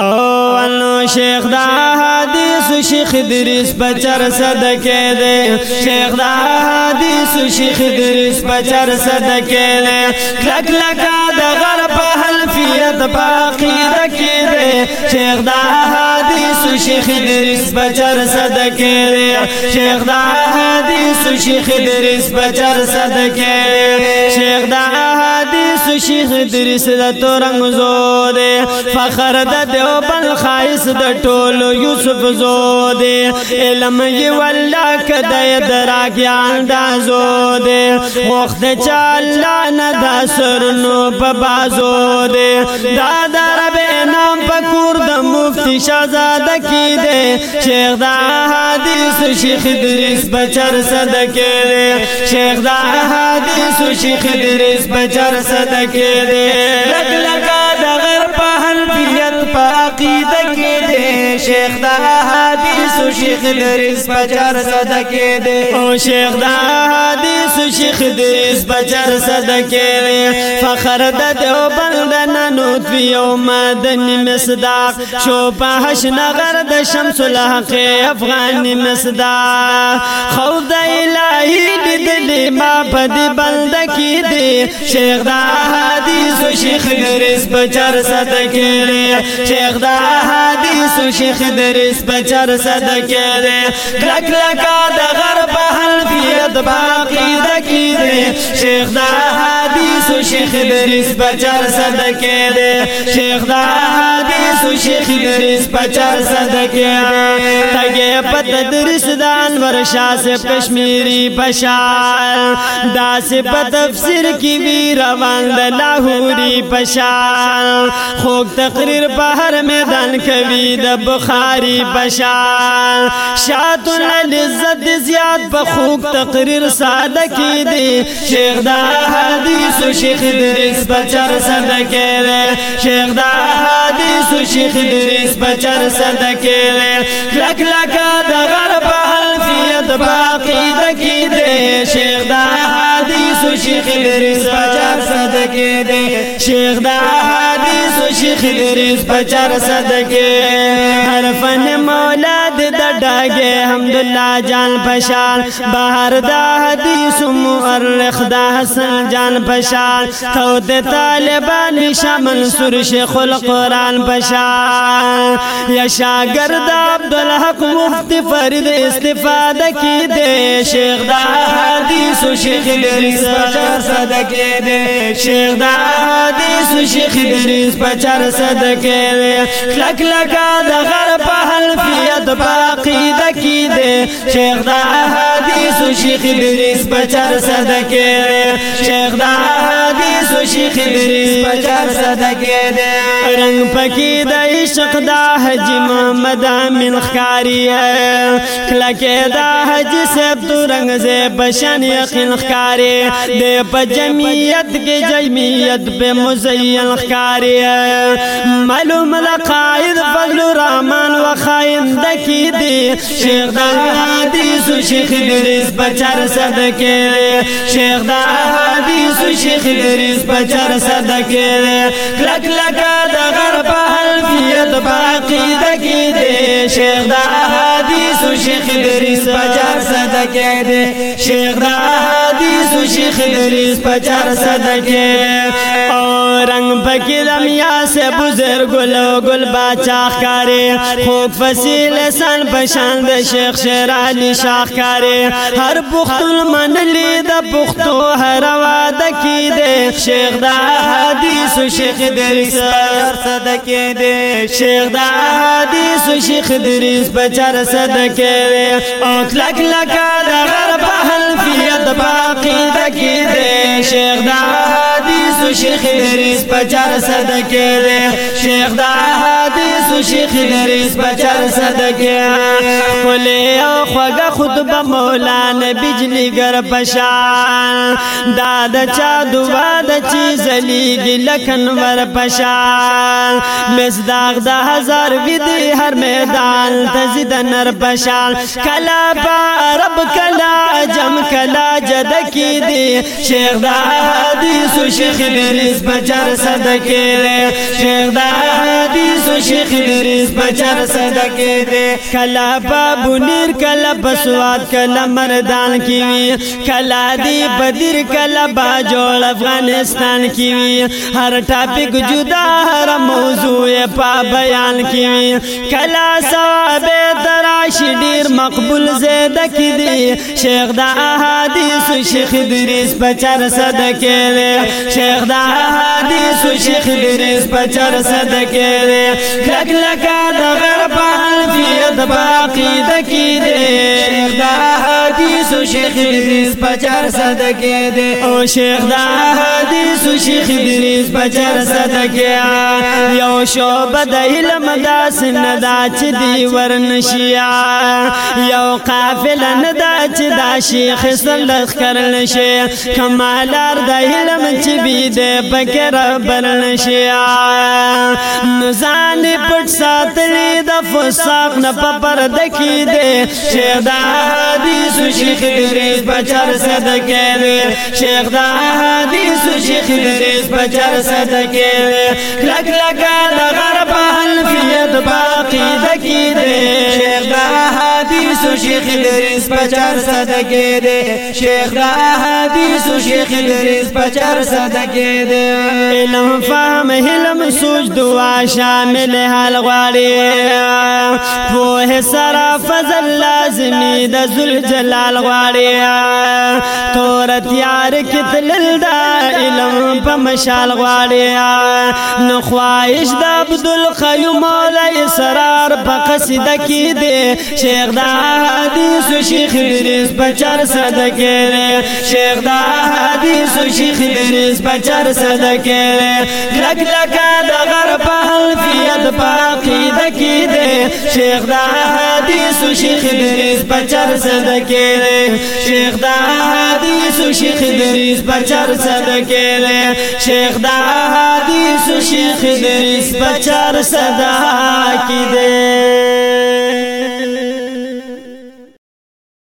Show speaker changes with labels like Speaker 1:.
Speaker 1: او نو شیخ دا حدیث شیخ درس بچر صدقه دے شیخ دا حدیث شیخ درس بچر صدقه دے کلک لکا دا غرب حلفیت باقی رکی دے شیخ دا حدیث شیخ درس بچر صدقه دے شیخ دا حدیث شیخ درس بچر صدقه دے شیخ دا حدیث تو شیخ درس د تو رنگ زود فخر د دیو بل خایس د ټول یوسف زود علم ی والله کدی درا گیان دا زود وخت چا الله نه دا سر نو په بازود دا دربه مفتی شازاده کی دے شیخ دا حدیث شیخ درس بچر صدکه دے شیخ دا حدیث شیخ درس بچر صدکه دے لک لکا شیخ دا حدیث شیخ دریس بجر صدقے دے او شیخ دا حدیث شیخ دریس بجر صدقے دے فخر دا دیو بندن نوتوی او مدنی مصداق شوپا پهش نغر شمس الحق افغانی مصداق خوف دا الہی بدن ما پدی بلد کی دی شیخ دا حدیث و شیخ درس بچر صدکی ری شیخ دا حدیث و شیخ درس بچر صدکی ری کلک لکا دا غرب حلفیت باقی دکی دی شیخ دا حدیث شیخ دریس بچر صدقه ده شیخ دا حدیث شیخ دریس بچر صدقه ده تگه پت درس دا انور شاہ سے کشمیری پشان دا سے تفسیر کی وی روان دا لاہوری پشان خوک تقریر پہر میدان کوي د بخاری بشان شاعت لذت زیاد په خوک تقریر ساده کی دی شیخ دا حدیث شیخ شیخ دریس بچر صدقه ده شیخ دا حدیث و شیخ دریس بچر صدقه ده کلک لکا دا غرب حلفیت باقی دکی ده شیخ دا حدیث و شیخ دریس بچر صدقه ده شیخ دا حدیث و شیخ دریس بچر صدقه حرفن مولا د ډاګه الحمدلله جان پشان بهر د حدیث مورخ د حسن جان پشان تو د طالبان شاه منصور شیخ القران پشان یا شاګرد عبد الحق مفتی فرید استفاده کی دے شیخ د حدیث شیخ دریس پچار صدقه دے شیخ د حدیث شیخ دریس پچار صدقه دے کلک لگا د غرب حلفیت پا عقیدہ کی دے دے شیخ شیخ شیخ شیخ دا دا و و بچر صدقے شا بچر صدقے دے رنگ پکی دا عشق دا حج محمد آمین خکاری ہے کلکے لک حجی رنگ زیب شن یقین خکاری دے پا جمعیت کے جمعیت پہ مزین خکاری ہے معلوم فضل و خائندہ کی دی شیخ دا حدیث و شیخ دریس بچر صدقی دی شیخ دا حدیث و شیخ دریس بچر صدقی دی کلک لکا دا غرب حلفیت باقی دکی دی شیخ دا حدیث حدیث و شیخ دریس پچار صدقه دے شیخ دا حدیث و شیخ دریس پچار صدقه اور رنگ پکی رمیا سے بزر گل و گل باچا کاری خوک فسیل سن پشان د شیخ شیرانی شاخ کاری هر پختل منلی د پختو هر واده کی دے شیخ دا حدیث و شیخ دریس پچار صدقه دے شیخ دا حدیث و شیخ دریس پچار صدقه صدقه او کلک لکا د غرب حلفیت باقی دکی دے شیخ شیخ لریس پچر صدقه ده شیخ دا حدیث و شیخ لریس پچر صدقه خلی او خوگا خطب مولان بجلی گر پشان دادا چا دوا دا چیز لیگی لکن ور پشان مزداغ دا هزار ویدی هر میدان تزید نر پشان کلا با عرب کلا جم کلا جدکی دی شیخ دا حدیث و شیخ لریس صدقے صدقے دے دے شیخ شیخ دا حدیث و کلا کلا کلا کلا کلا بابو نیر بسواد مردان کیوی کیوی دی باجول افغانستان ہر ٹاپک جدا ہر موضوع پا بیان کیوی کلا موزو دیر مقبول زیدہ کی دی شیخ دا شیخ دہادی صدقے دے شیخ دا حدیث شیخ دریس پچر صدکه دے لک لکا دا غربان باقی دکی دے دے شیخ شیخ شیخ شیخ دا دا دا حدیث حدیث و و پچر پچر صدقے صدقے او یو یو علم سندا چی دیور قافل ندا چی دا شیخ چاشیل کرن دا علم چی بی دے بکرا برن شیا دا فساد اتفاق نا پپر پرد دے شیخ دا حدیث شیخ دریس بچر چر کے دے شیخ دا حدیث شیخ دریس بچر چر کے دے لگ لگا دا غرب حلفیت باقی دکی دے شیخ دا حدیث حدیث حدیث و و شیخ شیخ شیخ دریس دریس پچار پچار صدقے صدقے دے دے دا علم فهم حلم سوچ دعا شامل حال غاری غاری غاری پوہ سرا فضل لازمی دا دا دا ذل جلال علم پا مشال مولا اسرار پا قصدہ کی دے شیخ دا حدیث شیخ بریز بچر صدقه ری شیخ دا حدیث شیخ بریز بچر صدقه ری لک لکا دا غر پهلفیت پاقیده کی دی شیخ دا حدیث شیخ بریز بچر صدقه ری شیخ دا حدیث شیخ بریز بچر صدقه ری شیخ دا حدیث شیخ بریز بچر صدقه کی دی